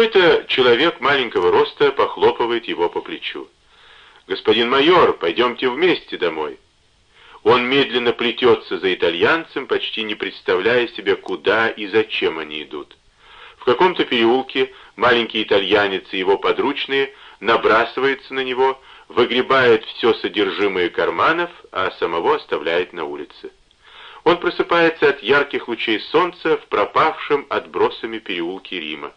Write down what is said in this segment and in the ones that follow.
Какой-то человек маленького роста похлопывает его по плечу. «Господин майор, пойдемте вместе домой». Он медленно плетется за итальянцем, почти не представляя себе, куда и зачем они идут. В каком-то переулке маленький итальянец и его подручные набрасываются на него, выгребает все содержимое карманов, а самого оставляет на улице. Он просыпается от ярких лучей солнца в пропавшем отбросами переулке Рима.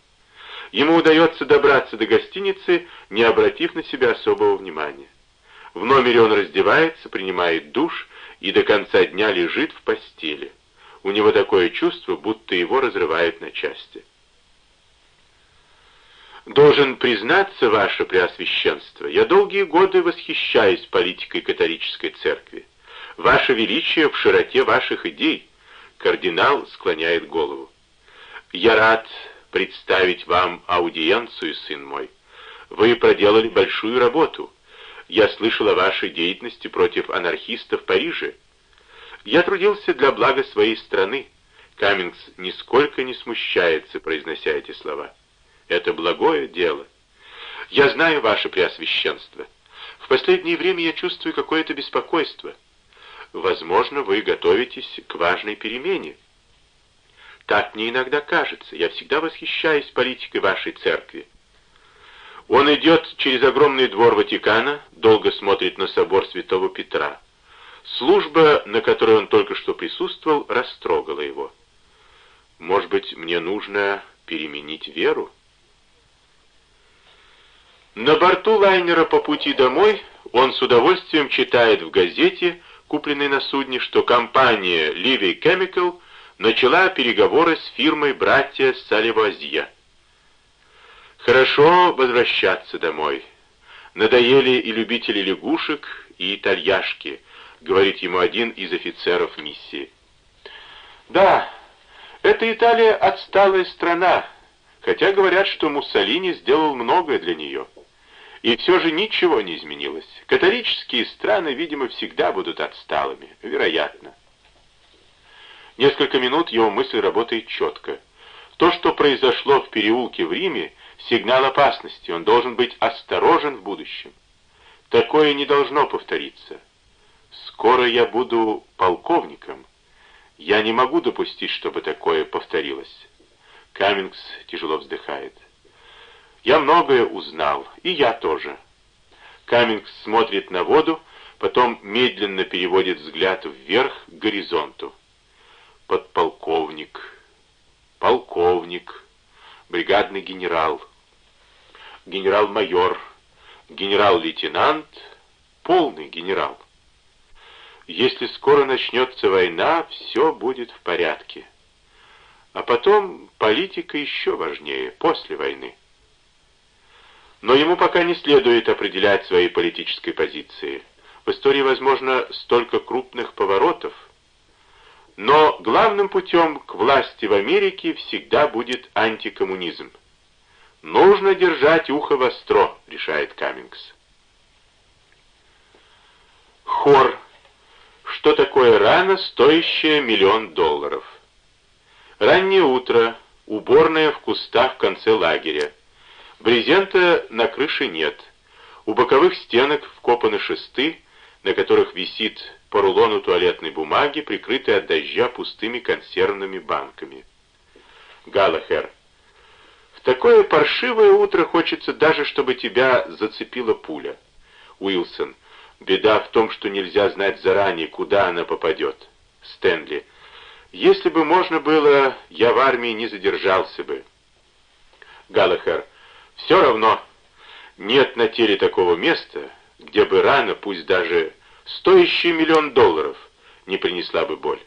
Ему удается добраться до гостиницы, не обратив на себя особого внимания. В номере он раздевается, принимает душ и до конца дня лежит в постели. У него такое чувство, будто его разрывают на части. Должен признаться, ваше преосвященство, я долгие годы восхищаюсь политикой католической церкви. Ваше величие в широте ваших идей. Кардинал склоняет голову. Я рад представить вам аудиенцию, сын мой. Вы проделали большую работу. Я слышал о вашей деятельности против анархистов в Париже. Я трудился для блага своей страны. Каммингс нисколько не смущается, произнося эти слова. Это благое дело. Я знаю ваше преосвященство. В последнее время я чувствую какое-то беспокойство. Возможно, вы готовитесь к важной перемене. Так мне иногда кажется. Я всегда восхищаюсь политикой вашей церкви. Он идет через огромный двор Ватикана, долго смотрит на собор святого Петра. Служба, на которой он только что присутствовал, растрогала его. Может быть, мне нужно переменить веру? На борту лайнера по пути домой он с удовольствием читает в газете, купленной на судне, что компания Livy Chemical начала переговоры с фирмой братья Салевазье. Хорошо возвращаться домой. Надоели и любители лягушек, и итальяшки, говорит ему один из офицеров миссии. Да, эта Италия отсталая страна, хотя говорят, что Муссолини сделал многое для нее. И все же ничего не изменилось. Католические страны, видимо, всегда будут отсталыми, вероятно. Несколько минут его мысль работает четко. То, что произошло в переулке в Риме, сигнал опасности, он должен быть осторожен в будущем. Такое не должно повториться. Скоро я буду полковником. Я не могу допустить, чтобы такое повторилось. Каммингс тяжело вздыхает. Я многое узнал, и я тоже. Каммингс смотрит на воду, потом медленно переводит взгляд вверх к горизонту подполковник, полковник, бригадный генерал, генерал-майор, генерал-лейтенант, полный генерал. Если скоро начнется война, все будет в порядке. А потом политика еще важнее, после войны. Но ему пока не следует определять своей политической позиции. В истории возможно столько крупных поворотов, но главным путем к власти в Америке всегда будет антикоммунизм. Нужно держать ухо востро, решает Каммингс. Хор. Что такое рана, стоящая миллион долларов? Раннее утро, уборная в кустах в конце лагеря. Брезента на крыше нет. У боковых стенок вкопаны шесты, на которых висит по рулону туалетной бумаги, прикрытой от дождя пустыми консервными банками. Галахер. В такое паршивое утро хочется даже, чтобы тебя зацепила пуля. Уилсон. Беда в том, что нельзя знать заранее, куда она попадет. Стэнли. Если бы можно было, я в армии не задержался бы. Галахер. Все равно. Нет на теле такого места, где бы рана, пусть даже стоящая миллион долларов, не принесла бы боль.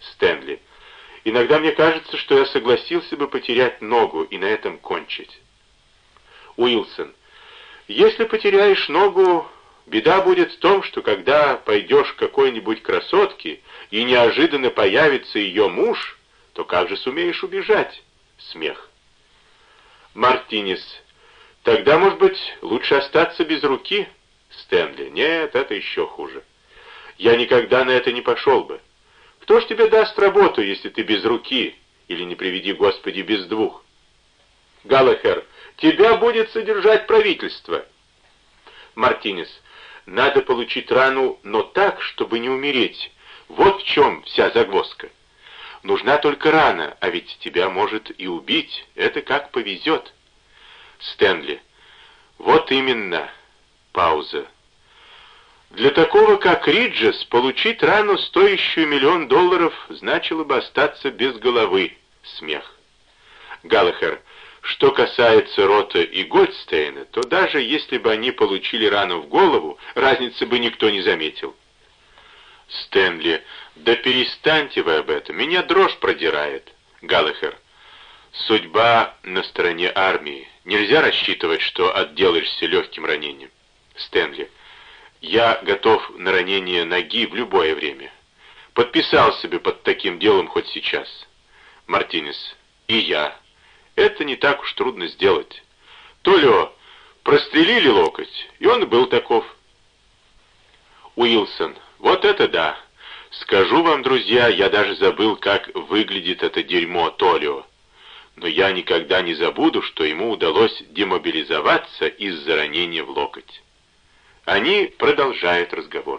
Стэнли. Иногда мне кажется, что я согласился бы потерять ногу и на этом кончить. Уилсон. Если потеряешь ногу, беда будет в том, что когда пойдешь к какой-нибудь красотке и неожиданно появится ее муж, то как же сумеешь убежать? Смех. Мартинес. Тогда, может быть, лучше остаться без руки? Стэнли. Нет, это еще хуже. Я никогда на это не пошел бы. Кто ж тебе даст работу, если ты без руки, или, не приведи Господи, без двух? Галахер. Тебя будет содержать правительство. Мартинес. Надо получить рану, но так, чтобы не умереть. Вот в чем вся загвоздка. Нужна только рана, а ведь тебя может и убить. Это как повезет. Стэнли. Вот именно. Пауза. Для такого, как Риджес, получить рану, стоящую миллион долларов, значило бы остаться без головы. Смех. Галлахер. Что касается Рота и Гольдстейна, то даже если бы они получили рану в голову, разницы бы никто не заметил. Стэнли, да перестаньте вы об этом, меня дрожь продирает. Галлахер, судьба на стороне армии. Нельзя рассчитывать, что отделаешься легким ранением. Стэнли, я готов на ранение ноги в любое время. Подписал себе под таким делом хоть сейчас. Мартинес, и я. Это не так уж трудно сделать. Толио прострелили локоть, и он был таков. Уилсон, вот это да. Скажу вам, друзья, я даже забыл, как выглядит это дерьмо Толио. Но я никогда не забуду, что ему удалось демобилизоваться из-за ранения в локоть. Они продолжают разговор.